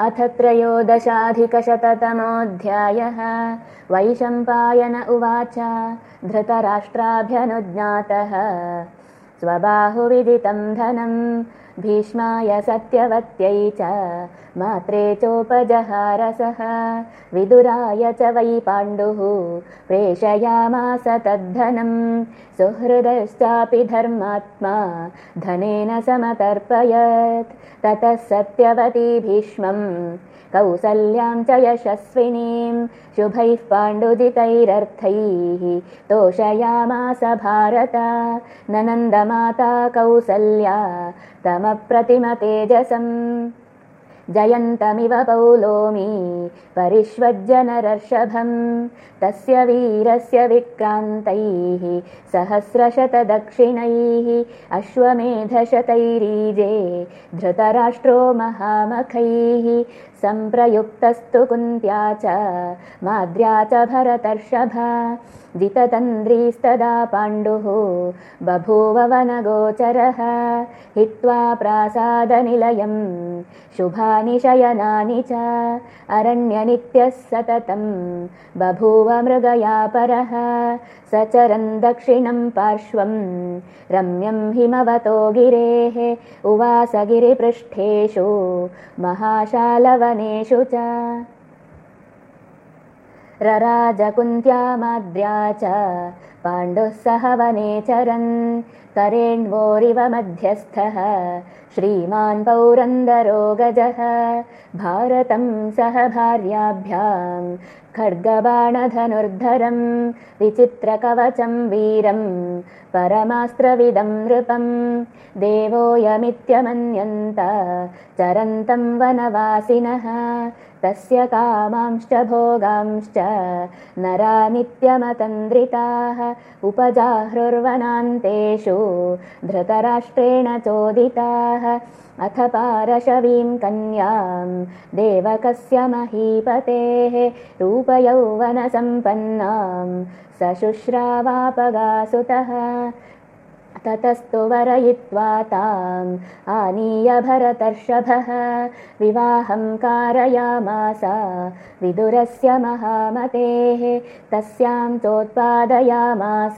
अथ त्रयोदशाधिकशततमोऽध्यायः। वैशम्पायन उवाच धृतराष्ट्राभ्यनुज्ञातः। स्वबाहुविदितं धनं भीष्माय सत्यवत्यै च मात्रे चोपजहारसः विदुराय च वै पाण्डुः प्रेषयामास तद्धनं सुहृदश्चापि धर्मात्मा धनेन समतर्पयत्। ततः सत्यवती भीष्मम् कौसल्यां च यशस्विनीं शुभैः पाण्डुदितैरर्थैः तोषयामास भारत। ननन्दमाता कौसल्या तमप्रतिमतेजसम् जयन्तमिव पौलोमी परिष्वज्जनरर्षभम्। तस्य वीरस्य विक्रान्तैः सहस्रशतदक्षिणैः अश्वमेधशतैरीजे धृतराष्ट्रो महामखैः सम्प्रयुक्तस्तु कुन्त्या च माद्र्या च भरतर्षभा जिततन्द्रीस्तदा पाण्डुः बभूव वनगोचरः। हित्वा प्रासादनिलयम् शुभानि शयनानि च अरण्यनित्यः सततं बभूव मृगया परः सचरन् दक्षिणं पार्श्वं रम्यं हिमवतो गिरेः उवास गिरिपृष्ठेषु महाशालवनेषु च। रराजकुन्त्यामाद्र्या च। पाण्डुः सह वने चरन्। करेण्वोरिव मध्यस्थः। श्रीमान् पौरन्दरो गजः भारतं सह भार्याभ्यां। खड्गबाणधनुर्धरं। विचित्रकवचं वीरं। परमास्त्रविदं नृपं देवोऽयमित्यमन्यन्त चरन्तं वनवासिनः तस्य कामांश्च भोगांश्च नरा नित्यमतन्द्रिताः उपजाह्रुर्वनान्तेषु धृतराष्ट्रेण चोदिताः अथ पारशवीं कन्यां देवकस्य महीपतेः रूपयौवनसम्पन्नां सशुश्रावापगासुतः ततस्तु वरयित्वा ताम् आनीय भरतर्षभः। विवाहं कारयामास। विदुरस्य महामतेः तस्यां चोत्पादयामास।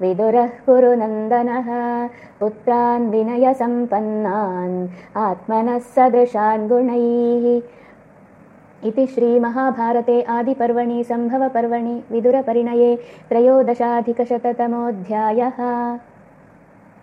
विदुरः कुरुनन्दनः पुत्रान् विनयसम्पन्नान् आत्मनः सदृशान् गुणैः। इति श्रीमहाभारते आदिपर्वणि सम्भवपर्वणि विदुरपरिणये त्रयोदशाधिकशततमोऽध्यायः